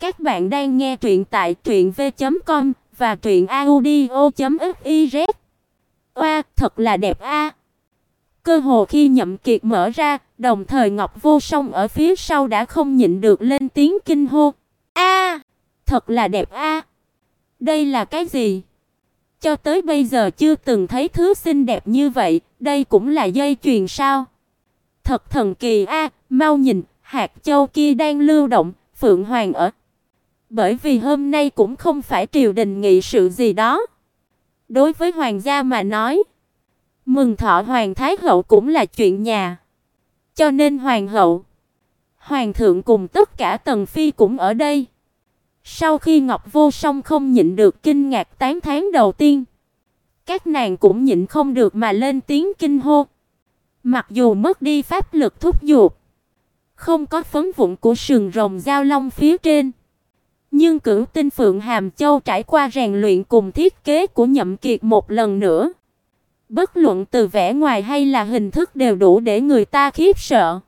Các bạn đang nghe truyện tại truyệnv.com và truyệnaudio.fiz. Oa, thật là đẹp a. Cơ hồ khi Nhậm Kiệt mở ra, đồng thời Ngọc Vô Song ở phía sau đã không nhịn được lên tiếng kinh hô. A, thật là đẹp a. Đây là cái gì? Cho tới bây giờ chưa từng thấy thứ xinh đẹp như vậy, đây cũng là dây chuyền sao? Thật thần kỳ a, mau nhìn, hạt châu kia đang lưu động, phượng hoàng ở. Bởi vì hôm nay cũng không phải triều đình nghị sự gì đó. Đối với hoàng gia mà nói, mừng thọ hoàng thái hậu cũng là chuyện nhà. Cho nên hoàng hậu, hoàng thượng cùng tất cả tần phi cũng ở đây. Sau khi Ngọc Vô Song không nhịn được kinh ngạc tán thán đầu tiên, các nàng cũng nhịn không được mà lên tiếng kinh hô. Mặc dù mất đi pháp lực thúc dục, không có phấn vụn của sừng rồng giao long phía trên, nhưng Cửu Tinh Phượng Hàm Châu trải qua rèn luyện cùng thiết kế của Nhậm Kiệt một lần nữa, bất luận từ vẻ ngoài hay là hình thức đều đủ để người ta khiếp sợ.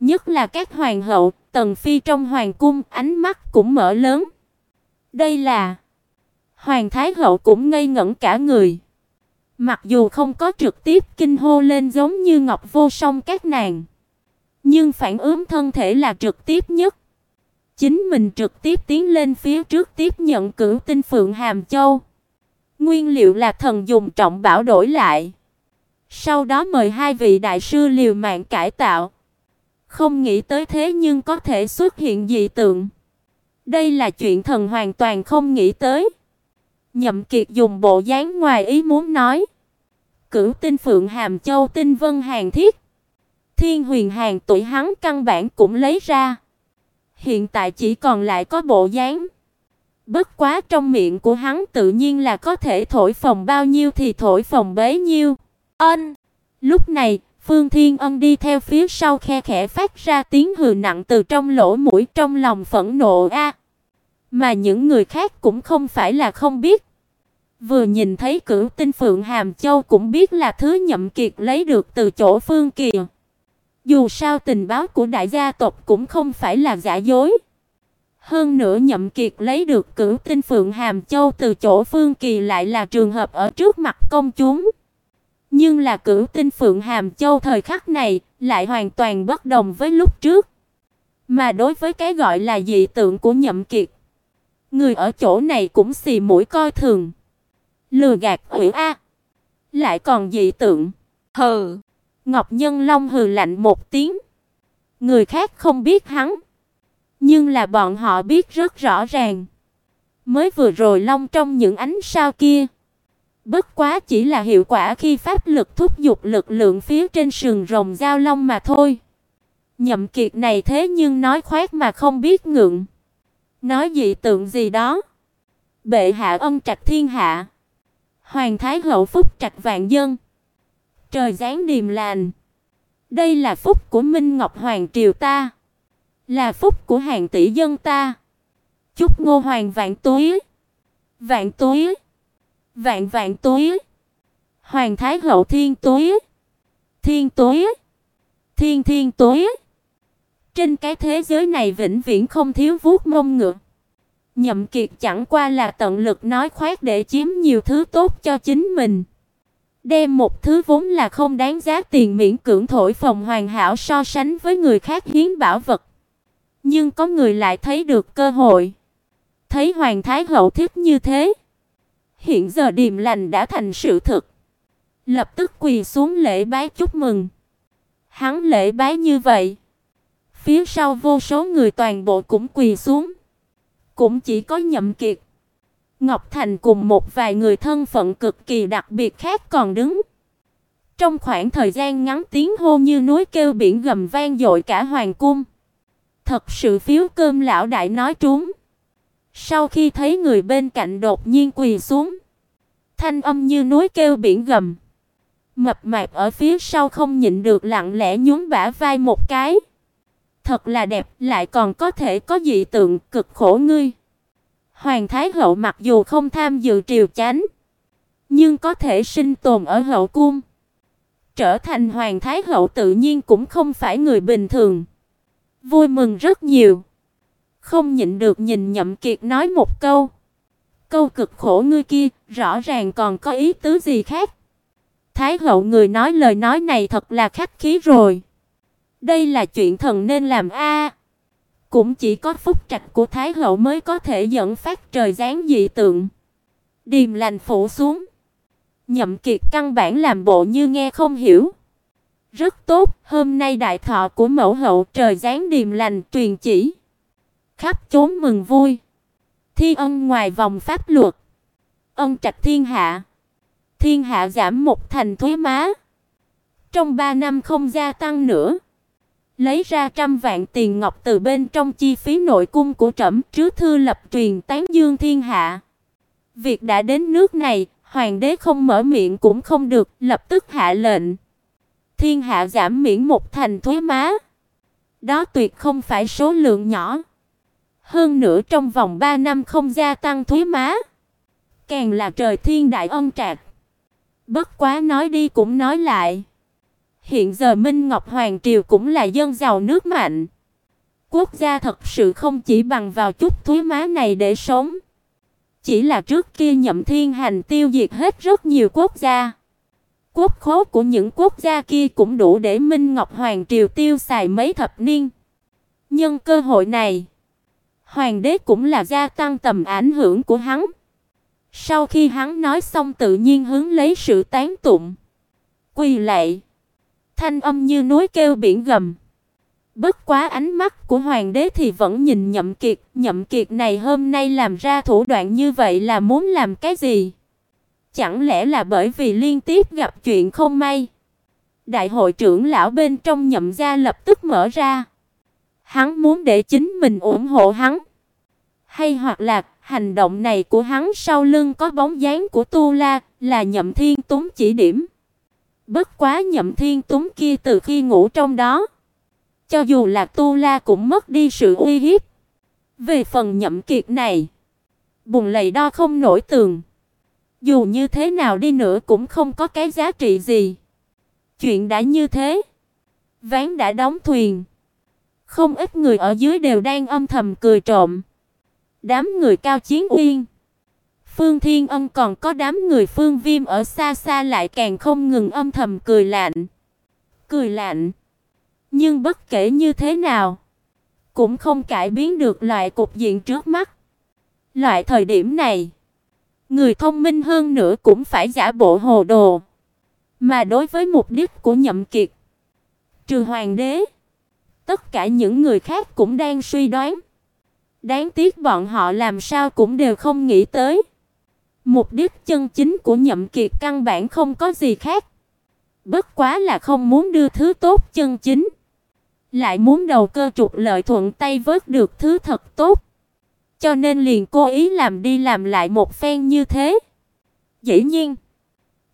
Nhất là các hoàng hậu, tần phi trong hoàng cung, ánh mắt cũng mở lớn. Đây là Hoàng thái hậu cũng ngây ngẩn cả người. Mặc dù không có trực tiếp kinh hô lên giống như Ngọc Vô Song các nàng, nhưng phản ứng thân thể là trực tiếp nhất. Chính mình trực tiếp tiến lên phía trước tiếp nhận cửu tinh phượng hàm châu. Nguyên liệu là thần dùng trọng bảo đổi lại. Sau đó mời hai vị đại sư liều mạng cải tạo. Không nghĩ tới thế nhưng có thể xuất hiện dị tượng. Đây là chuyện thần hoàn toàn không nghĩ tới. Nhậm Kiệt dùng bộ dáng ngoài ý muốn nói. Cửu tinh phượng hàm châu tinh vân hàng thiết. Thiên huyền hàng tuổi hắn căn bản cũng lấy ra. Hiện tại chỉ còn lại có bộ dáng. Bất quá trong miệng của hắn tự nhiên là có thể thổi phồng bao nhiêu thì thổi phồng bấy nhiêu. Ân. Lúc này, Phương Thiên Ân đi theo phía sau khe khẽ phát ra tiếng hừ nặng từ trong lỗ mũi trong lòng phẫn nộ a. Mà những người khác cũng không phải là không biết. Vừa nhìn thấy Cửu Tinh Phượng Hàm Châu cũng biết là thứ Nhậm Kiệt lấy được từ chỗ Phương Kỳ. Dù sao tình báo của đại gia tộc cũng không phải là giả dối. Hơn nữa Nhậm Kiệt lấy được Cửu Tinh Phượng Hàm Châu từ chỗ Phương Kỳ lại là trường hợp ở trước mặt công chúng. Nhưng là Cửu Tinh Phượng Hàm Châu thời khắc này lại hoàn toàn bất đồng với lúc trước. Mà đối với cái gọi là dị tượng của Nhậm Kiệt, người ở chỗ này cũng xì mũi coi thường. Lừa gạt ủy a. Lại còn dị tượng. Hừ. Ngọc Nhân Long hừ lạnh một tiếng. Người khác không biết hắn, nhưng là bọn họ biết rất rõ ràng. Mới vừa rồi long trong những ánh sao kia, bất quá chỉ là hiệu quả khi pháp lực thúc dục lực lượng phía trên sừng rồng giao long mà thôi. Nhậm Kiệt này thế nhưng nói khoét mà không biết ngượng. Nói dị tượng gì đó. Bệ hạ ân trạch thiên hạ. Hoàng thái hậu phúc trạch vạn dân. Trời giáng điềm lành. Đây là phúc của Minh Ngọc hoàng triều ta, là phúc của hàng tỷ dân ta. Chúc Ngô hoàng vạn túi, vạn túi, vạn vạn túi. Hoàng thái hậu thiên túi, thiên túi, thiên thiên túi. Trên cái thế giới này vĩnh viễn không thiếu vuốt mông ngựa. Nhậm Kiệt chẳng qua là tận lực nói khoét để chiếm nhiều thứ tốt cho chính mình. Đem một thứ vốn là không đáng giá tiền miễn cưỡng thổi phồng hoàn hảo so sánh với người khác hiến bảo vật. Nhưng có người lại thấy được cơ hội. Thấy hoàng thái hậu thích như thế, hiện giờ điềm lành đã thành sự thực. Lập tức quỳ xuống lễ bái chúc mừng. Hắn lễ bái như vậy, phía sau vô số người toàn bộ cũng quỳ xuống. Cũng chỉ có Nhậm Kiệt Ngọc Thành cùng một vài người thân phận cực kỳ đặc biệt khác còn đứng. Trong khoảng thời gian ngắn tiếng hô như núi kêu biển gầm vang dội cả hoàng cung. Thật sự phiếu cơm lão đại nói trúng. Sau khi thấy người bên cạnh đột nhiên quỳ xuống, thanh âm như núi kêu biển gầm. Mập mạp ở phía sau không nhịn được lặng lẽ nhún bả vai một cái. Thật là đẹp, lại còn có thể có dị tượng, cực khổ ngươi. Hoàng thái hậu mặc dù không tham dự triều chánh, nhưng có thể sinh tồn ở hậu cung. Trở thành hoàng thái hậu tự nhiên cũng không phải người bình thường. Vui mừng rất nhiều. Không nhịn được nhìn Nhậm Kiệt nói một câu. Câu cực khổ ngươi kia, rõ ràng còn có ý tứ gì khác. Thái hậu người nói lời nói này thật là khách khí rồi. Đây là chuyện thần nên làm a. Cũng chỉ có phúc trạch của thái hậu mới có thể dẫn phát trời giáng dị tượng. Điềm lành phủ xuống. Nhậm Kiệt căn bản làm bộ như nghe không hiểu. Rất tốt, hôm nay đại thọ của mẫu hậu trời giáng điềm lành truyền chỉ. Khắp chốn mừng vui. Thi ân ngoài vòng pháp luật. Ân trạch thiên hạ. Thiên hạ giảm một thành thuế má. Trong 3 năm không gia tăng nữa. Lấy ra trăm vạn tiền ngọc từ bên trong chi phí nội cung của trẫm trước thư lập truyền tán dương thiên hạ. Việc đã đến nước này, hoàng đế không mở miệng cũng không được, lập tức hạ lệnh. Thiên hạ giảm miễn một thành thuế má. Đó tuyệt không phải số lượng nhỏ. Hơn nữa trong vòng 3 năm không gia tăng thuế má, càng là trời thiên đại ân trạc. Bất quá nói đi cũng nói lại, hiện giờ Minh Ngọc hoàng triều cũng là dân giàu nước mạnh. Quốc gia thật sự không chỉ bằng vào chút thuế má này để sống. Chỉ là trước kia Nhậm Thiên Hành tiêu diệt hết rất nhiều quốc gia. Quốc khố của những quốc gia kia cũng đủ để Minh Ngọc Hoàng Triều tiêu xài mấy thập niên. Nhân cơ hội này, Hoàng đế cũng là gia tăng tầm ảnh hưởng của hắn. Sau khi hắn nói xong tự nhiên hướng lấy sự tán tụng. Quỳ lạy. Thanh âm như núi kêu biển gầm. Bất quá ánh mắt của hoàng đế thì vẫn nhìn Nhậm Kiệt, Nhậm Kiệt này hôm nay làm ra thủ đoạn như vậy là muốn làm cái gì? Chẳng lẽ là bởi vì liên tiếp gặp chuyện không may? Đại hội trưởng lão bên trong Nhậm gia lập tức mở ra. Hắn muốn để chính mình ủng hộ hắn. Hay hoặc là hành động này của hắn sau lưng có bóng dáng của Tu La, là Nhậm Thiên Túng chỉ điểm. Bất quá Nhậm Thiên Túng kia từ khi ngủ trong đó, cho dù là Tu La cũng mất đi sự uy hiếp. Về phần Nhậm Kiệt này, bùng lầy đo không nổi tường. Dù như thế nào đi nữa cũng không có cái giá trị gì. Chuyện đã như thế, ván đã đóng thuyền. Không ít người ở dưới đều đang âm thầm cười trộm. Đám người Cao Chiến Uyên, Phương Thiên Âm còn có đám người Phương Viêm ở xa xa lại càng không ngừng âm thầm cười lạnh. Cười lạnh. Nhưng bất kể như thế nào, cũng không cải biến được loại cục diện trước mắt. Loại thời điểm này, người thông minh hơn nữa cũng phải giả bộ hồ đồ. Mà đối với mục đích của Nhậm Kiệt, trừ hoàng đế, tất cả những người khác cũng đang suy đoán. Đáng tiếc bọn họ làm sao cũng đều không nghĩ tới. Mục đích chân chính của Nhậm Kiệt căn bản không có gì khác. Bất quá là không muốn đưa thứ tốt chân chính, lại muốn đầu cơ trục lợi thuận tay vớt được thứ thật tốt. Cho nên liền cố ý làm đi làm lại một phen như thế. Dĩ nhiên,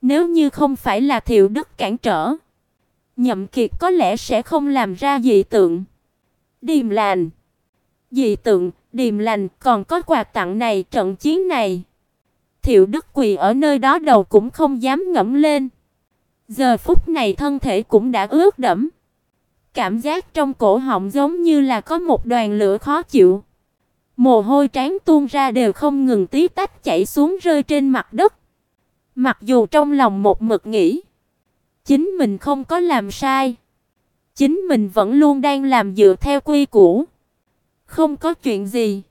nếu như không phải là Thiệu Đức cản trở, Nhậm Kiệt có lẽ sẽ không làm ra dị tượng. Điềm lành dị tượng, điềm lành, còn có quà tặng này, trận chiến này. Thiệu Đức quỳ ở nơi đó đầu cũng không dám ngẩng lên. Giờ phút này thân thể cũng đã ướt đẫm. Cảm giác trong cổ họng giống như là có một đoàn lửa khó chịu. Mồ hôi trán tuôn ra đều không ngừng tí tách chảy xuống rơi trên mặt đất. Mặc dù trong lòng một mực nghĩ, chính mình không có làm sai, chính mình vẫn luôn đang làm dựa theo quy củ. Không có chuyện gì.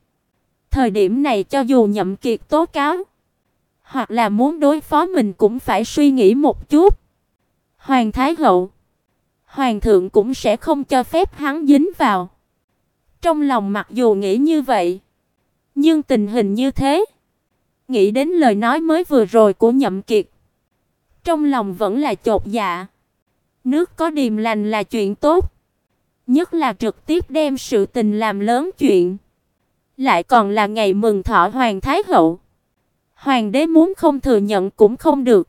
Thời điểm này cho dù Nhậm Kiệt tố cáo, hoặc là muốn đối phó mình cũng phải suy nghĩ một chút. Hoàng thái hậu, hoàng thượng cũng sẽ không cho phép hắn dính vào. Trong lòng mặc dù nghĩ như vậy, nhưng tình hình như thế, nghĩ đến lời nói mới vừa rồi của Nhậm Kiệt, trong lòng vẫn là chột dạ. Nước có điềm lành là chuyện tốt, Nhất là trực tiếp đem sự tình làm lớn chuyện. Lại còn là ngày mừng thọ hoàng thái hậu. Hoàng đế muốn không thừa nhận cũng không được.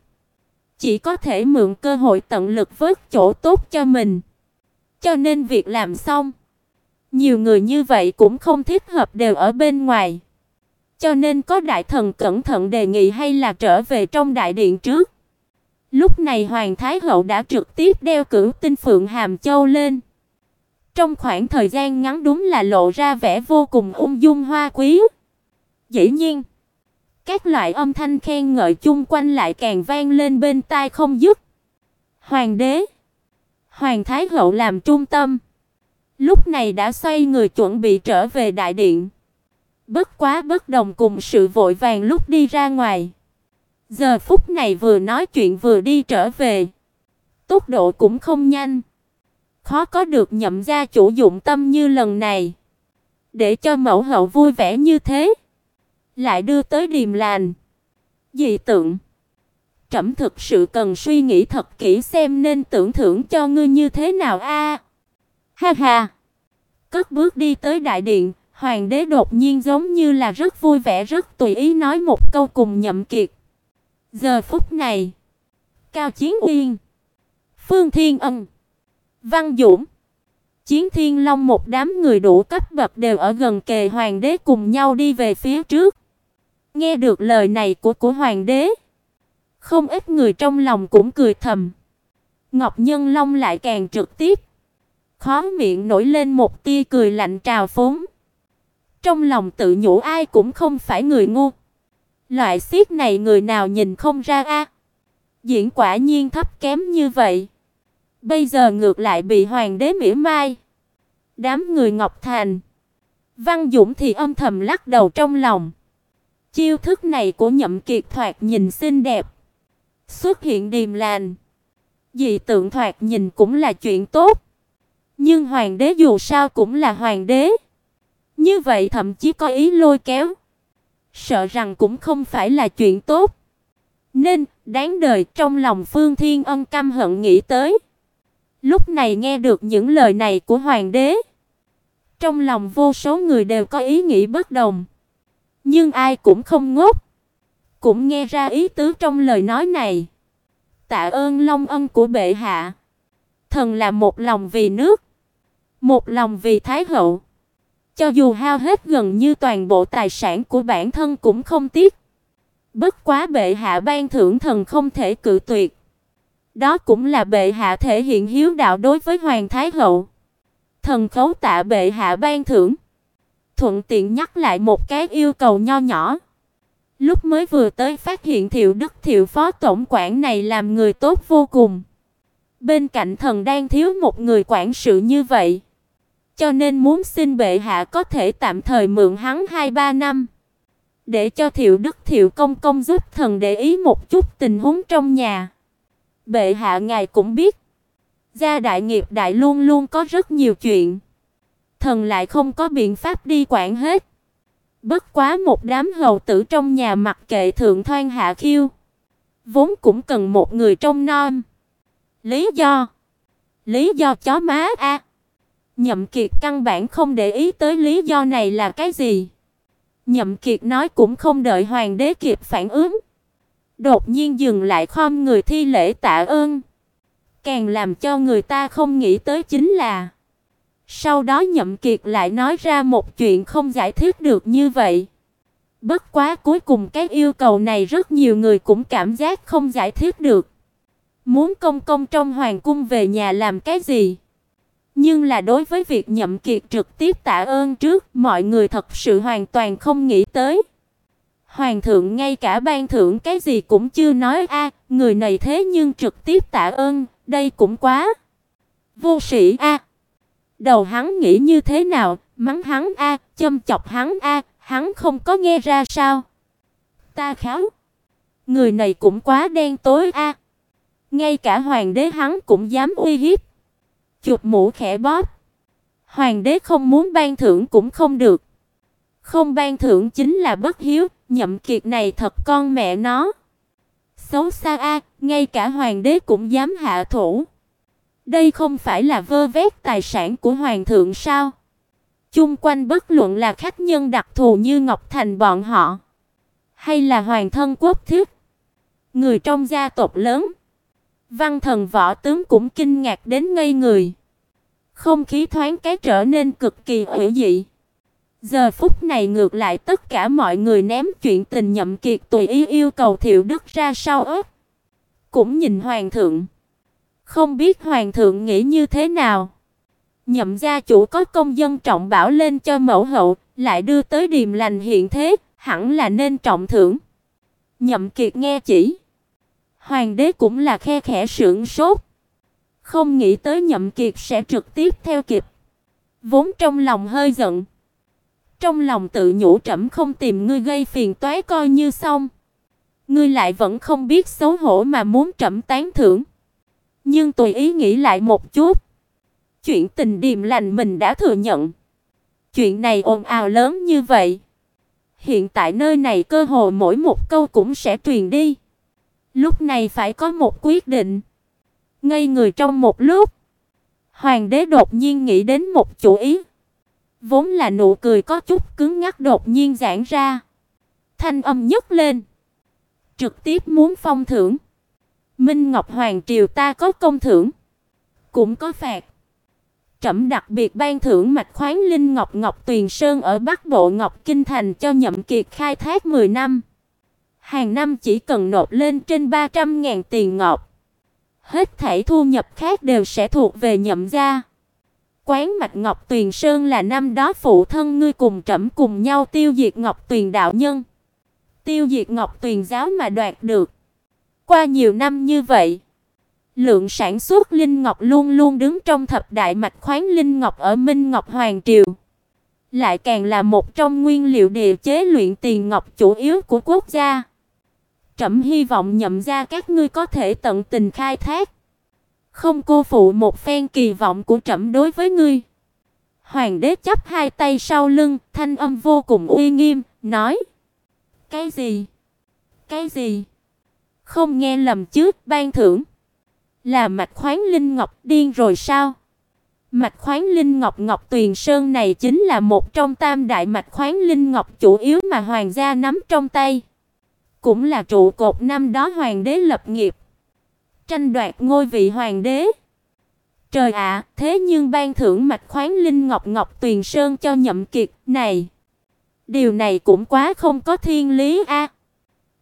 Chỉ có thể mượn cơ hội tận lực vớt chỗ tốt cho mình. Cho nên việc làm xong, nhiều người như vậy cũng không thích hợp đều ở bên ngoài. Cho nên có đại thần cẩn thận đề nghị hay là trở về trong đại điện trước. Lúc này hoàng thái hậu đã trực tiếp đeo cửu tinh phượng hàm châu lên. Trong khoảng thời gian ngắn đúng là lộ ra vẻ vô cùng ung dung hoa quý. Dĩ nhiên, các loại âm thanh khen ngợi chung quanh lại càng vang lên bên tai không dứt. Hoàng đế, hoàng thái hậu làm trung tâm, lúc này đã xoay người chuẩn bị trở về đại điện. Bất quá bất đồng cùng sự vội vàng lúc đi ra ngoài. Giờ phút này vừa nói chuyện vừa đi trở về, tốc độ cũng không nhanh. Khó có được nhậm gia chủ dụng tâm như lần này, để cho mẫu hậu vui vẻ như thế, lại đưa tới điềm lành. Dị tượng Trẫm thực sự cần suy nghĩ thật kỹ xem nên tưởng thưởng cho ngươi như thế nào a. Ha ha. Cất bước đi tới đại điện, hoàng đế đột nhiên giống như là rất vui vẻ rất tùy ý nói một câu cùng Nhậm Kiệt. Giờ phút này, Cao Chiến Uyên, Phương Thiên Ân, Văn Dũng, Chiến Thiên Long một đám người đủ cấp bậc đều ở gần kề hoàng đế cùng nhau đi về phía trước. Nghe được lời này của của hoàng đế, không ít người trong lòng cũng cười thầm. Ngọc Nhân Long lại càng trực tiếp, khóe miệng nổi lên một tia cười lạnh trào phúng. Trong lòng tự nhủ ai cũng không phải người ngu. Loại xiết này người nào nhìn không ra a. Diễn quả nhiên thấp kém như vậy. Bây giờ ngược lại bị hoàng đế mỉa mai. Đám người Ngọc Thành, Văn Dũng thì âm thầm lắc đầu trong lòng. Chiêu thức này của Nhậm Kiệt thoạt nhìn xinh đẹp, xuất hiện điềm lành, dị tượng thoạt nhìn cũng là chuyện tốt. Nhưng hoàng đế dù sao cũng là hoàng đế. Như vậy thậm chí có ý lôi kéo, sợ rằng cũng không phải là chuyện tốt. Nên, đáng đời trong lòng Phương Thiên Ân căm hận nghĩ tới. Lúc này nghe được những lời này của hoàng đế, trong lòng vô số người đều có ý nghĩ bất đồng. Nhưng ai cũng không ngốc, cũng nghe ra ý tứ trong lời nói này. Tạ ơn Long ân của bệ hạ. Thần là một lòng vì nước, một lòng vì thái hậu. Cho dù hao hết gần như toàn bộ tài sản của bản thân cũng không tiếc. Bất quá bệ hạ ban thưởng thần không thể cự tuyệt. Đó cũng là bệ hạ thể hiện hiếu đạo đối với hoàng thái hậu. Thần khấu tạ bệ hạ ban thưởng. Thuận tiện nhắc lại một cái yêu cầu nho nhỏ. Lúc mới vừa tới phát hiện Thiệu Đức Thiệu phó tổng quản này làm người tốt vô cùng. Bên cạnh thần đang thiếu một người quản sự như vậy. Cho nên muốn xin bệ hạ có thể tạm thời mượn hắn 2-3 năm. Để cho Thiệu Đức Thiệu công công giúp thần để ý một chút tình huống trong nhà. Bệ hạ ngài cũng biết, gia đại nghiệp đại luôn luôn có rất nhiều chuyện, thần lại không có biện pháp đi quản hết. Bất quá một đám hầu tử trong nhà mặc kệ thượng thoan hạ khiêu, vốn cũng cần một người trông nom. Lý do? Lý do chó má a. Nhậm Kiệt căn bản không để ý tới lý do này là cái gì. Nhậm Kiệt nói cũng không đợi hoàng đế kịp phản ứng, đột nhiên dừng lại khom người thi lễ tạ ơn. Càng làm cho người ta không nghĩ tới chính là sau đó Nhậm Kiệt lại nói ra một chuyện không giải thích được như vậy. Bất quá cuối cùng cái yêu cầu này rất nhiều người cũng cảm giác không giải thích được. Muốn công công trong hoàng cung về nhà làm cái gì? Nhưng là đối với việc Nhậm Kiệt trực tiếp tạ ơn trước, mọi người thật sự hoàn toàn không nghĩ tới. Hoàng thượng ngay cả ban thưởng cái gì cũng chưa nói a, người này thế nhưng trực tiếp tạ ơn, đây cũng quá vô sĩ a. Đầu hắn nghĩ như thế nào, mắng hắn a, châm chọc hắn a, hắn không có nghe ra sao? Ta kháo, người này cũng quá đen tối a. Ngay cả hoàng đế hắn cũng dám uy hiếp. Chụp mũ khẽ bóp. Hoàng đế không muốn ban thưởng cũng không được. Không ban thưởng chính là bất hiếu, nhậm kiệt này thật con mẹ nó. Xấu xa a, ngay cả hoàng đế cũng dám hạ thủ. Đây không phải là vơ vét tài sản của hoàng thượng sao? Chung quanh bất luận là khách nhân đặc thù như Ngọc Thành bọn họ, hay là hoàng thân quốc thiết, người trong gia tộc lớn, văn thần võ tướng cũng kinh ngạc đến ngây người. Không khí thoáng cái trở nên cực kỳ ủy dị. Giờ phút này ngược lại tất cả mọi người ném chuyện tình nhậm kiệt tùy ý yêu cầu Thiệu Đức ra sau ớt. Cũng nhìn hoàng thượng. Không biết hoàng thượng nghĩ như thế nào. Nhậm gia chủ có công dân trọng bảo lên cho mẫu hậu, lại đưa tới điềm lành hiện thế, hẳn là nên trọng thưởng. Nhậm Kiệt nghe chỉ, hoàng đế cũng là khe khẽ sững sốt, không nghĩ tới Nhậm Kiệt sẽ trực tiếp theo kịp. Vốn trong lòng hơi giận, trong lòng tự nhủ trẫm không tìm ngươi gây phiền toái coi như xong. Ngươi lại vẫn không biết xấu hổ mà muốn trẫm tán thưởng. Nhưng tùy ý nghĩ lại một chút, chuyện tình điềm lành mình đã thừa nhận. Chuyện này ồn ào lớn như vậy, hiện tại nơi này cơ hồ mỗi một câu cũng sẽ truyền đi. Lúc này phải có một quyết định. Ngây người trong một lúc, hoàng đế đột nhiên nghĩ đến một chủ ý. Vốn là nụ cười có chút cứng ngắc đột nhiên giãn ra. Thanh âm nhấc lên, trực tiếp muốn phong thưởng. Minh Ngọc Hoàng triều ta có công thưởng, cũng có phạt. Trẫm đặc biệt ban thưởng mạch khoáng linh ngọc Ngọc Tuyền Sơn ở Bắc Bộ Ngọc Kinh thành cho Nhậm Kiệt khai thác 10 năm. Hàng năm chỉ cần nộp lên trên 300.000 tiền ngọc. Hết thảy thu nhập khác đều sẽ thuộc về Nhậm gia. Quán mạch Ngọc Tuyền Sơn là năm đó phụ thân ngươi cùng trẫm cùng nhau tiêu diệt Ngọc Tuyền đạo nhân. Tiêu diệt Ngọc Tuyền giáo mà đoạt được. Qua nhiều năm như vậy, lượng sản xuất linh ngọc luôn luôn đứng trong thập đại mạch khoáng linh ngọc ở Minh Ngọc Hoàng triều, lại càng là một trong nguyên liệu địa chế luyện tiền ngọc chủ yếu của quốc gia. Trẫm hy vọng nhậm gia các ngươi có thể tận tình khai thác, không cô phụ một phen kỳ vọng của trẫm đối với ngươi. Hoàng đế chắp hai tay sau lưng, thanh âm vô cùng uy nghiêm, nói: "Cái gì? Cái gì?" Không nghe lầm chứ, ban thưởng là mạch khoáng linh ngọc điên rồi sao? Mạch khoáng linh ngọc Ngọc Tuyền Sơn này chính là một trong tam đại mạch khoáng linh ngọc chủ yếu mà hoàng gia nắm trong tay, cũng là trụ cột năm đó hoàng đế lập nghiệp, tranh đoạt ngôi vị hoàng đế. Trời ạ, thế nhưng ban thưởng mạch khoáng linh ngọc Ngọc Tuyền Sơn cho Nhậm Kiệt, này, điều này cũng quá không có thiên lý a.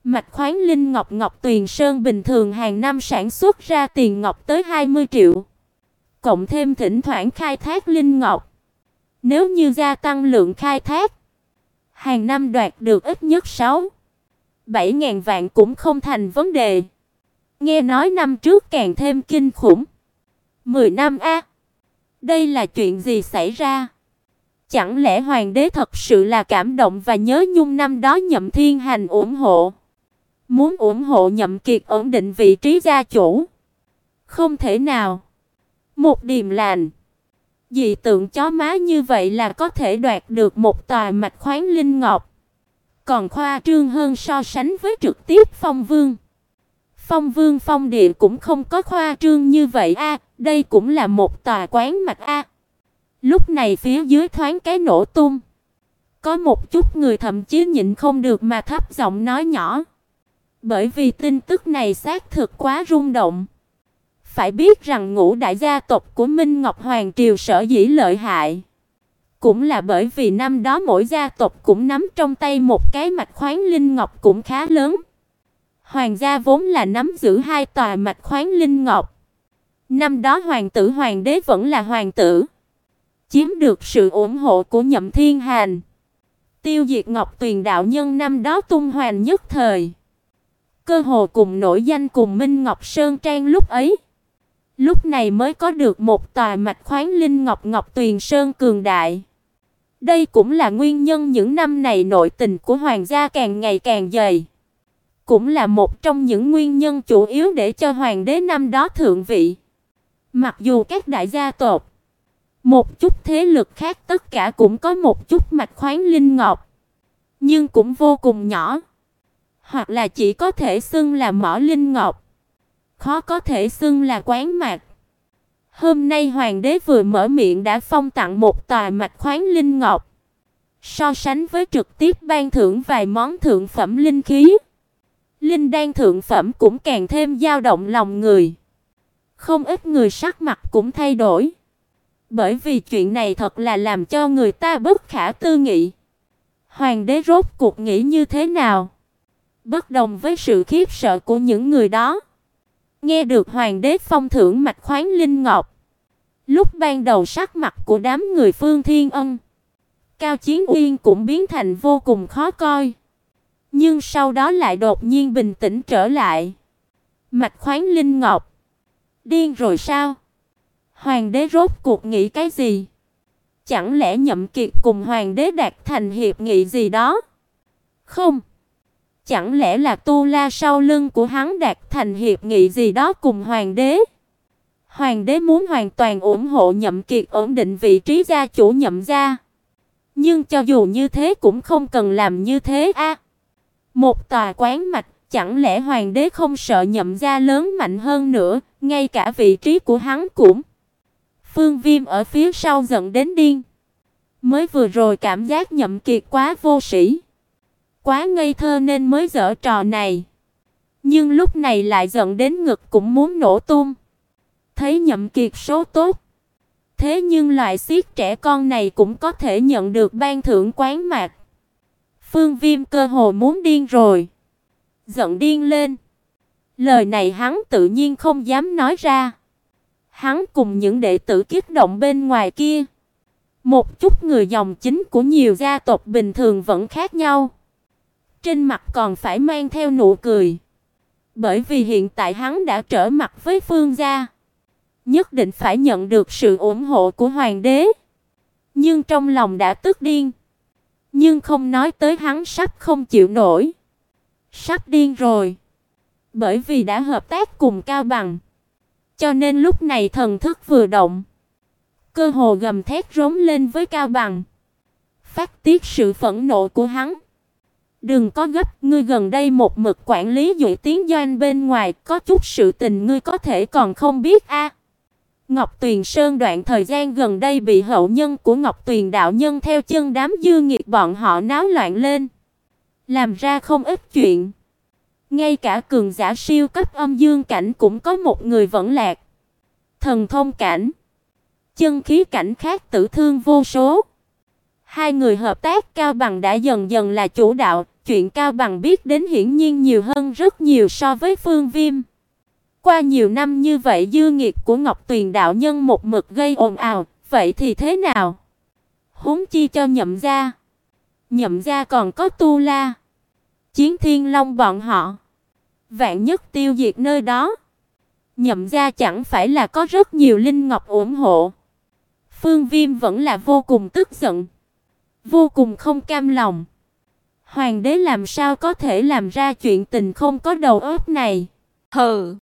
Mạch khoáng linh ngọc Ngọc Tuyền Sơn bình thường hàng năm sản xuất ra tiền ngọc tới 20 triệu. Cộng thêm thỉnh thoảng khai thác linh ngọc. Nếu như gia tăng lượng khai thác, hàng năm đoạt được ít nhất 6 7 ngàn vạn cũng không thành vấn đề. Nghe nói năm trước càng thêm kinh khủng. 10 năm a. Đây là chuyện gì xảy ra? Chẳng lẽ hoàng đế thật sự là cảm động và nhớ nhung năm đó Nhậm Thiên Hành ủng hộ? Muốn ủng hộ Nhậm Kiệt ổn định vị trí gia chủ. Không thể nào. Một điềm lành. Dị tượng chó má như vậy là có thể đoạt được một tòa mạch khoáng linh ngọc. Còn khoa trương hơn so sánh với trực tiếp Phong Vương. Phong Vương Phong Địa cũng không có khoa trương như vậy a, đây cũng là một tòa quán mạch a. Lúc này phía dưới thoáng cái nổ tung. Có một chút người thậm chí nhịn không được mà thấp giọng nói nhỏ bởi vì tin tức này xác thực quá rung động. Phải biết rằng ngũ đại gia tộc của Minh Ngọc Hoàng triều sở dĩ lợi hại, cũng là bởi vì năm đó mỗi gia tộc cũng nắm trong tay một cái mạch khoáng linh ngọc cũng khá lớn. Hoàng gia vốn là nắm giữ hai tòa mạch khoáng linh ngọc. Năm đó hoàng tử hoàng đế vẫn là hoàng tử, chiếm được sự ủng hộ của Nhậm Thiên Hàn. Tiêu diệt Ngọc Tuyền đạo nhân năm đó tung hoành nhất thời cơ hồ cùng nổi danh cùng Minh Ngọc Sơn Trang lúc ấy. Lúc này mới có được một tòa mạch khoáng linh ngọc Ngọc Tuyền Sơn cường đại. Đây cũng là nguyên nhân những năm này nội tình của hoàng gia càng ngày càng dày. Cũng là một trong những nguyên nhân chủ yếu để cho hoàng đế năm đó thượng vị. Mặc dù các đại gia tộc, một chút thế lực khác tất cả cũng có một chút mạch khoáng linh ngọc, nhưng cũng vô cùng nhỏ hoặc là chỉ có thể xưng là mỏ linh ngọc, khó có thể xưng là quán mạc. Hôm nay hoàng đế vừa mở miệng đã phong tặng một tòa mạch khoáng linh ngọc. So sánh với trực tiếp ban thưởng vài món thượng phẩm linh khí, linh đan thượng phẩm cũng càng thêm dao động lòng người. Không ít người sắc mặt cũng thay đổi. Bởi vì chuyện này thật là làm cho người ta bất khả tư nghị. Hoàng đế rốt cuộc nghĩ như thế nào? Bất đồng với sự khiếp sợ của những người đó, nghe được hoàng đế phong thưởng mạch khoáng linh ngọc, Lúc ban đầu sắc mặt của đám người Phương Thiên Ân, Cao Chiến Uyên cũng biến thành vô cùng khó coi. Nhưng sau đó lại đột nhiên bình tĩnh trở lại. Mạch khoáng linh ngọc. Điên rồi sao? Hoàng đế rốt cuộc nghĩ cái gì? Chẳng lẽ Nhậm Kiệt cùng hoàng đế đạt thành hiệp nghị gì đó? Không. Chẳng lẽ là Tu La sau lưng của hắn đạt thành hiệp nghị gì đó cùng hoàng đế? Hoàng đế muốn hoàn toàn ủng hộ Nhậm Kiệt ổn định vị trí gia chủ Nhậm gia. Nhưng cho dù như thế cũng không cần làm như thế a. một tòa quán mạch, chẳng lẽ hoàng đế không sợ Nhậm gia lớn mạnh hơn nữa, ngay cả vị trí của hắn cũng. Phương Viêm ở phía sau giận đến điên. Mới vừa rồi cảm giác Nhậm Kiệt quá vô sĩ, quá ngây thơ nên mới giở trò này. Nhưng lúc này lại giận đến ngực cũng muốn nổ tung thấy Nhậm Kiệt số tốt. Thế nhưng loại siết trẻ con này cũng có thể nhận được ban thưởng quán mạc. Phương Viêm cơ hồ muốn điên rồi. Giận điên lên. Lời này hắn tự nhiên không dám nói ra. Hắn cùng những đệ tử kích động bên ngoài kia. Một chút người dòng chính của nhiều gia tộc bình thường vẫn khác nhau. Trên mặt còn phải mang theo nụ cười. Bởi vì hiện tại hắn đã trở mặt với Phương gia, nhất định phải nhận được sự ủng hộ của hoàng đế. Nhưng trong lòng đã tức điên. Nhưng không nói tới hắn sắp không chịu nổi. Sắp điên rồi. Bởi vì đã hợp tác cùng Cao Bằng. Cho nên lúc này thần thức vừa động. Cơ hồ gầm thét rống lên với Cao Bằng. Phát tiết sự phẫn nộ của hắn. Đừng có gấp, ngươi gần đây một mực quản lý dụ tiếng doanh bên ngoài, có chút sự tình ngươi có thể còn không biết a. Ngọc Tuyền Sơn đoạn thời gian gần đây bị hậu nhân của Ngọc Tuyền đạo nhân theo chân đám dư nghiệt bọn họ náo loạn lên, làm ra không ít chuyện. Ngay cả cường giả siêu cấp âm dương cảnh cũng có một người vẫn lạc. Thần thông cảnh, chân khí cảnh khác tử thương vô số. Hai người hợp tác cao bằng đã dần dần là chủ đạo, chuyện cao bằng biết đến hiển nhiên nhiều hơn rất nhiều so với Phương Viêm. Qua nhiều năm như vậy dư nghiệt của Ngọc Tuyền đạo nhân một mực gây ồn ào, vậy thì thế nào? Huống chi cho Nhậm gia. Nhậm gia còn có Tu La, Chiến Thiên Long bọn họ. Vạn nhất tiêu diệt nơi đó. Nhậm gia chẳng phải là có rất nhiều linh ngọc ủng hộ. Phương Viêm vẫn là vô cùng tức giận, vô cùng không cam lòng. Hoàng đế làm sao có thể làm ra chuyện tình không có đầu óc này? Hừ.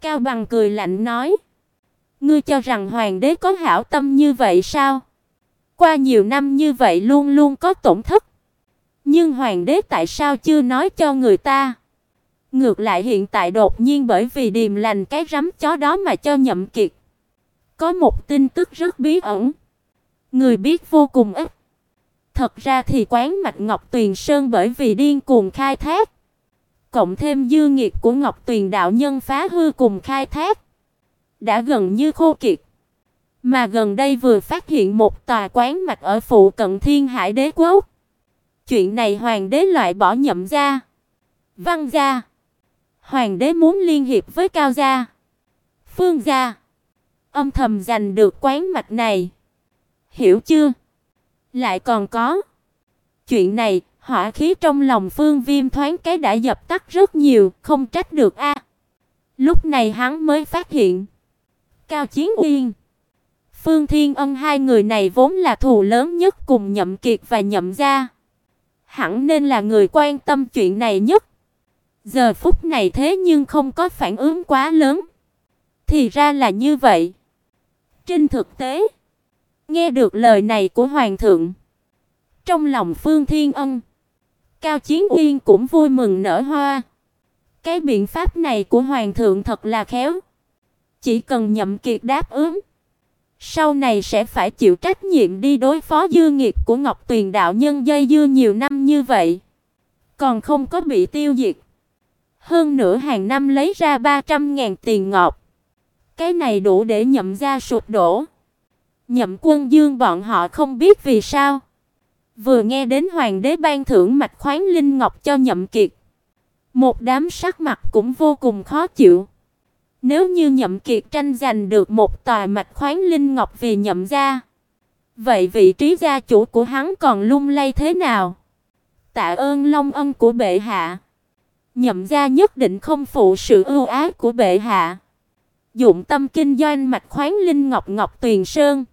Cao Bằng cười lạnh nói: "Ngươi cho rằng hoàng đế có hảo tâm như vậy sao? Qua nhiều năm như vậy luôn luôn có tổn thất, nhưng hoàng đế tại sao chưa nói cho người ta?" Ngược lại hiện tại đột nhiên bởi vì điềm lành cái rắm chó đó mà cho Nhậm Kiệt. Có một tin tức rất bí ẩn, người biết vô cùng ít. Thật ra thì quán mạch Ngọc Tuyền Sơn bởi vì điên cuồng khai thác cộng thêm dư nghiệt của Ngọc Tuyền đạo nhân phá hư cùng khai thác, đã gần như khô kiệt. Mà gần đây vừa phát hiện một tòa quán mạch ở phụ cận Thiên Hải Đế quốc. Chuyện này hoàng đế loại bỏ nhậm gia, Văn gia. Hoàng đế muốn liên hiệp với Cao gia, Phương gia, âm thầm giành được quán mạch này. Hiểu chưa? Lại còn có chuyện này, Hỏa khí trong lòng Phương Viêm thoáng cái đã dập tắt rất nhiều, không trách được a. Lúc này hắn mới phát hiện, Cao Chiến Uyên, Phương Thiên Ân hai người này vốn là thù lớn nhất cùng Nhậm Kiệt và Nhậm gia, hẳn nên là người quan tâm chuyện này nhất. Giờ phút này thế nhưng không có phản ứng quá lớn. Thì ra là như vậy. Trên thực tế, nghe được lời này của hoàng thượng, trong lòng Phương Thiên Ân Cao Chiến Uyên cũng vui mừng nở hoa. Cái biện pháp này của hoàng thượng thật là khéo. Chỉ cần Nhậm Kiệt đáp ứng, sau này sẽ phải chịu trách nhiệm đi đối phó dư nghiệt của Ngọc Tuyền đạo nhân dây dưa nhiều năm như vậy, còn không có bị tiêu diệt. Hơn nữa hàng năm lấy ra 300.000 tiền ngọc. Cái này đủ để nhậm gia sụp đổ. Nhậm Quân Dương bọn họ không biết vì sao Vừa nghe đến hoàng đế ban thưởng mạch khoáng linh ngọc cho Nhậm Kiệt, một đám sắc mặt cũng vô cùng khó chịu. Nếu như Nhậm Kiệt tranh giành được một tòa mạch khoáng linh ngọc vì Nhậm gia, vậy vị trí gia chủ của hắn còn lung lay thế nào? Tạ ơn long ân của bệ hạ. Nhậm gia nhất định không phụ sự ưu ái của bệ hạ. Dụng tâm kinh doanh mạch khoáng linh ngọc ngọc tuyền sơn.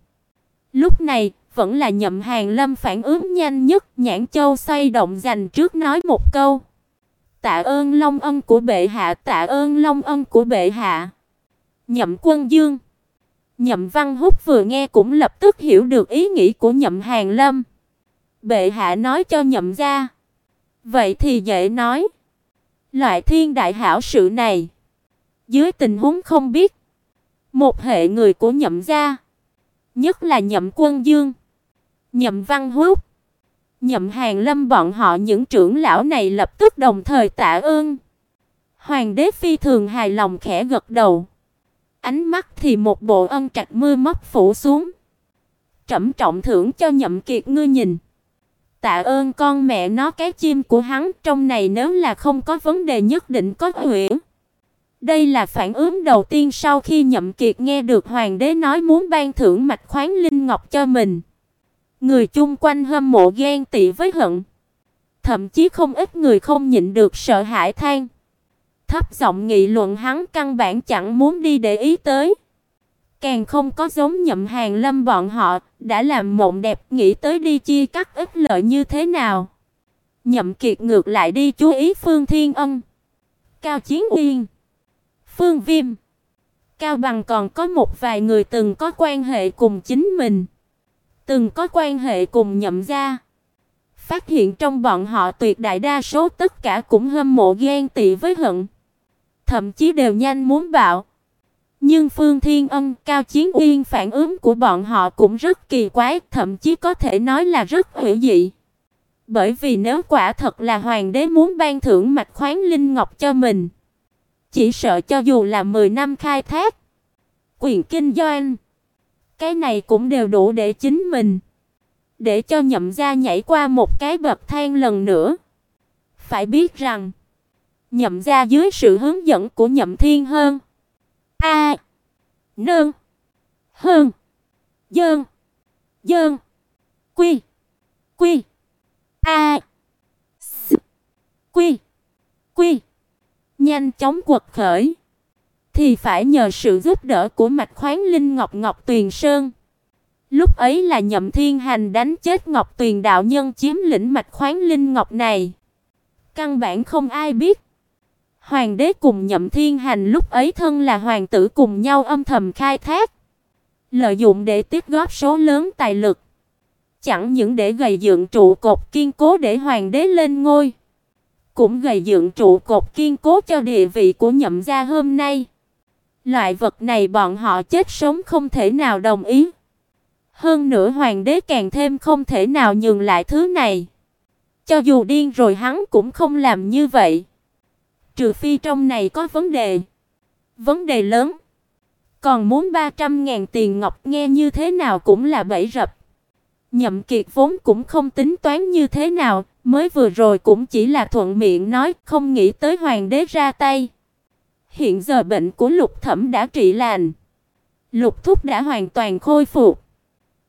Lúc này, vẫn là Nhậm Hàng Lâm phản ứng nhanh nhất, Nhãn Châu xoay động dành trước nói một câu. Tạ ơn long ân của bệ hạ, tạ ơn long ân của bệ hạ. Nhậm Quân Dương. Nhậm Văn Húc vừa nghe cũng lập tức hiểu được ý nghĩ của Nhậm Hàng Lâm. Bệ hạ nói cho Nhậm gia. Vậy thì dễ nói. Loại thiên đại hảo sự này, dưới tình huống không biết, một hệ người của Nhậm gia, nhất là Nhậm Quân Dương, Nhậm Văn Húc, Nhậm Hàng Lâm bọn họ những trưởng lão này lập tức đồng thời tạ ơn. Hoàng đế phi thường hài lòng khẽ gật đầu. Ánh mắt thì một bộ ân trạch mưa móc phủ xuống. Trẩm trọng thưởng cho Nhậm Kiệt ngươi nhìn. Tạ ơn con mẹ nó cái chim của hắn, trong này nếu là không có vấn đề nhất định có huyễn. Đây là phản ứng đầu tiên sau khi Nhậm Kiệt nghe được hoàng đế nói muốn ban thưởng mạch khoáng linh ngọc cho mình. Người chung quanh hâm mộ ghen tị với hận. Thậm chí không ít người không nhịn được sợ hãi than. Thấp giọng nghị luận hắn căn bản chẳng muốn đi để ý tới. Càng không có giống Nhậm Hàng Lâm bọn họ, đã làm mộng đẹp nghĩ tới đi chia cắt ít lợi như thế nào. Nhậm Kiệt ngược lại đi chú ý Phương Thiên Ân, Cao Chiến Uyên, Phương Viêm. Cao Bằng còn có một vài người từng có quan hệ cùng chính mình, từng có quan hệ cùng Nhậm gia. Phát hiện trong bọn họ tuyệt đại đa số tất cả cũng hâm mộ ghen tị với hận, thậm chí đều nhanh muốn bạo. Nhưng Phương Thiên Ân, Cao Chiến Uyên phản ứng của bọn họ cũng rất kỳ quái, thậm chí có thể nói là rất hữu dị. Bởi vì nếu quả thật là hoàng đế muốn ban thưởng mạch khoáng linh ngọc cho mình, chỉ sợ cho dù là 10 năm khai thác, quyền kinh doanh, cái này cũng đều đủ để chính mình để cho Nhậm gia nhảy qua một cái bậc thang lần nữa. Phải biết rằng, Nhậm gia dưới sự hướng dẫn của Nhậm Thiên Hơn, A. Nương. Hơn. Dơn. Dơn. Quy. Quy. A. S. Quy. Quy. Nhanh chóng quật khởi. Thì phải nhờ sự giúp đỡ của mạch khoáng linh Ngọc Ngọc Tuyền Sơn. Lúc ấy là Nhậm Thiên Hành đánh chết Ngọc Tuyền đạo nhân chiếm lĩnh mạch khoáng linh ngọc này. Căn bản không ai biết. Hoàng đế cùng Nhậm Thiên Hành lúc ấy thân là hoàng tử cùng nhau âm thầm khai thác, lợi dụng để tích góp số lớn tài lực, chẳng những để gầy dựng trụ cột kiên cố để hoàng đế lên ngôi, cũng gầy dựng trụ cột kiên cố cho địa vị của Nhậm gia hôm nay. Loại vật này bọn họ chết sống không thể nào đồng ý. Hơn nữa hoàng đế càng thêm không thể nào nhường lại thứ này. Cho dù điên rồi hắn cũng không làm như vậy trừ phi trong này có vấn đề. Vấn đề lớn. Còn muốn 300 ngàn tiền ngọc nghe như thế nào cũng là bẫy rập. Nhậm Kiệt vốn cũng không tính toán như thế nào, mới vừa rồi cũng chỉ là thuận miệng nói, không nghĩ tới hoàng đế ra tay. Hiện giờ bệnh của Lục Thẩm đã trị lành. Lục Thúc đã hoàn toàn khôi phục.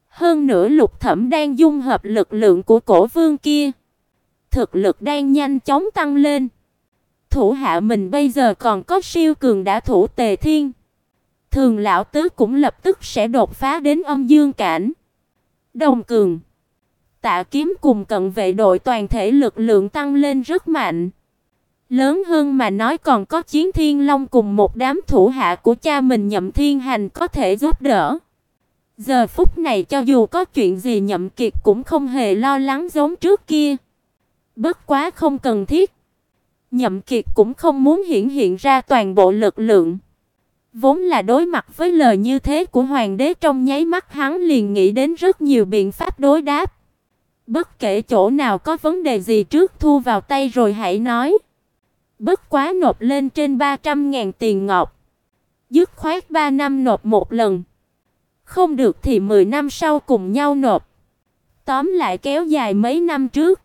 Hơn nữa Lục Thẩm đang dung hợp lực lượng của cổ vương kia. Thực lực đang nhanh chóng tăng lên. Thủ hạ mình bây giờ còn có siêu cường đã thủ Tề Thiên. Thường lão tứ cũng lập tức sẽ đột phá đến âm dương cảnh. Đồng cường. Tạ Kiếm cùng cận vệ đội toàn thể lực lượng tăng lên rất mạnh. Lớn hơn mà nói còn có Chiến Thiên Long cùng một đám thủ hạ của cha mình Nhậm Thiên Hành có thể giúp đỡ. Giờ phút này cho dù có chuyện gì Nhậm Kiệt cũng không hề lo lắng giống trước kia. Bất quá không cần thiết. Nhậm Kiệt cũng không muốn hiển hiện ra toàn bộ lực lượng. Vốn là đối mặt với lời như thế của hoàng đế trong nháy mắt hắn liền nghĩ đến rất nhiều biện pháp đối đáp. Bất kể chỗ nào có vấn đề gì trước thu vào tay rồi hãy nói. Bất quá nộp lên trên 300 ngàn tiền ngọc. Dứt khoát 3 năm nộp một lần. Không được thì 10 năm sau cùng nhau nộp. Tóm lại kéo dài mấy năm trước.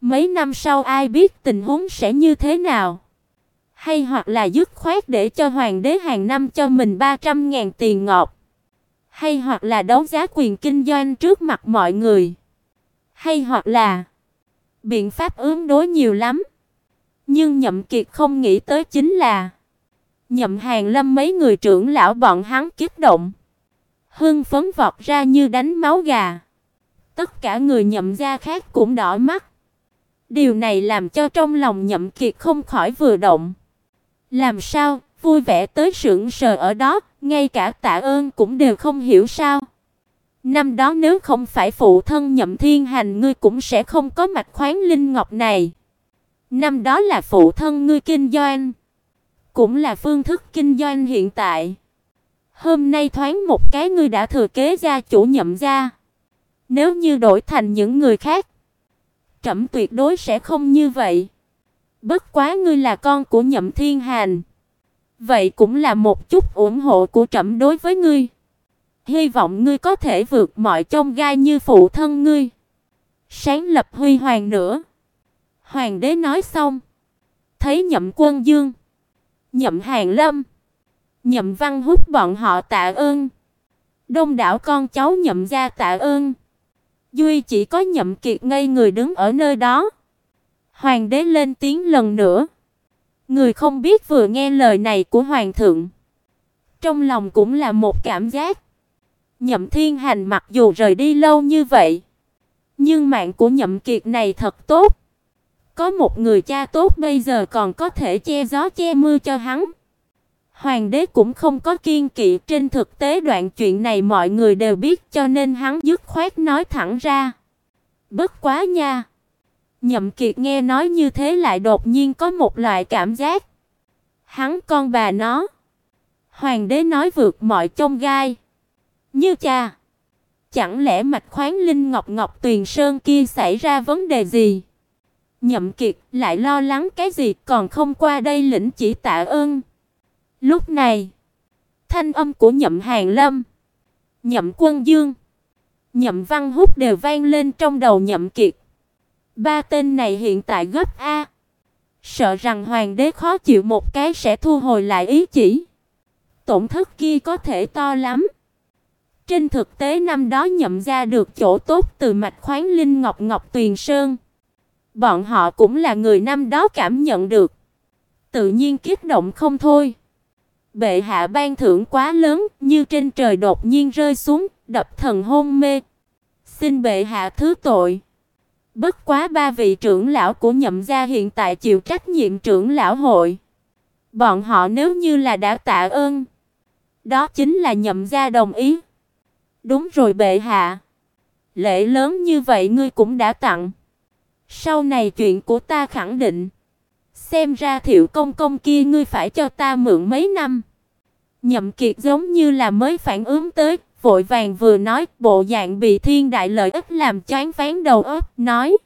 Mấy năm sau ai biết tình huống sẽ như thế nào? Hay hoặc là dứt khoát để cho hoàng đế hàng năm cho mình 300.000 tiền ngọc. Hay hoặc là đấu giá quyền kinh doanh trước mặt mọi người. Hay hoặc là biện pháp ứng đối nhiều lắm. Nhưng Nhậm Kiệt không nghĩ tới chính là Nhậm Hàn Lâm mấy người trưởng lão bọn hắn kích động, hưng phấn vọt ra như đánh máu gà. Tất cả người Nhậm gia khác cũng đỏ mắt. Điều này làm cho trong lòng Nhậm Kiệt không khỏi vừa động. Làm sao, vui vẻ tới sững sờ ở đó, ngay cả Tạ Ơn cũng đều không hiểu sao. Năm đó nếu không phải phụ thân Nhậm Thiên Hành ngươi cũng sẽ không có mạch khoáng linh ngọc này. Năm đó là phụ thân ngươi kinh doanh, cũng là phương thức kinh doanh hiện tại. Hôm nay thoáng một cái ngươi đã thừa kế gia chủ Nhậm gia. Nếu như đổi thành những người khác, trẫm tuyệt đối sẽ không như vậy. Bất quá ngươi là con của Nhậm Thiên Hành, vậy cũng là một chút ủng hộ của trẫm đối với ngươi. Hy vọng ngươi có thể vượt mọi chông gai như phụ thân ngươi. Sáng lập huy hoàng nữa. Hoàng đế nói xong, thấy Nhậm Quân Dương, Nhậm Hàn Lâm, Nhậm Văn Húc bọn họ tạ ơn. Đông đảo con cháu Nhậm gia tạ ơn. Duy chỉ có Nhậm Kiệt ngây người đứng ở nơi đó. Hoàng đế lên tiếng lần nữa. Người không biết vừa nghe lời này của hoàng thượng, trong lòng cũng là một cảm giác. Nhậm Thiên Hành mặc dù rời đi lâu như vậy, nhưng mạng của Nhậm Kiệt này thật tốt. Có một người cha tốt bây giờ còn có thể che gió che mưa cho hắn. Hoàng đế cũng không có kiên kỵ, trên thực tế đoạn chuyện này mọi người đều biết cho nên hắn dứt khoát nói thẳng ra. Bất quá nha. Nhậm Kiệt nghe nói như thế lại đột nhiên có một loại cảm giác. Hắn con bà nó. Hoàng đế nói vượt mọi chông gai. Như cha. Chẳng lẽ mạch khoáng linh ngọc ngọc tuyền sơn kia xảy ra vấn đề gì? Nhậm Kiệt lại lo lắng cái gì còn không qua đây lĩnh chỉ tạ ơn. Lúc này, thanh âm của Nhậm Hàn Lâm, Nhậm Quân Dương, Nhậm Văn Húc đều vang lên trong đầu Nhậm Kiệt. Ba tên này hiện tại gấp a, sợ rằng hoàng đế khó chịu một cái sẽ thu hồi lại ý chỉ. Tổn thất kia có thể to lắm. Trên thực tế năm đó nhậm ra được chỗ tốt từ mạch khoáng linh ngọc ngọc tuyền sơn. Bọn họ cũng là người năm đó cảm nhận được. Tự nhiên kích động không thôi. Bệ hạ ban thưởng quá lớn, như trên trời đột nhiên rơi xuống, đập thần hôn mê. Xin bệ hạ thứ tội. Bất quá ba vị trưởng lão của Nhậm gia hiện tại chịu trách nhiệm trưởng lão hội. Bọn họ nếu như là đã tạ ơn, đó chính là Nhậm gia đồng ý. Đúng rồi bệ hạ. Lễ lớn như vậy ngươi cũng đã tặng. Sau này chuyện của ta khẳng định. Xem ra Thiệu công công kia ngươi phải cho ta mượn mấy năm. Nhậm Kiệt giống như là mới phản ứng tới, vội vàng vừa nói, bộ dạng bị thiên đại lợi ích làm choáng váng đầu óc, nói: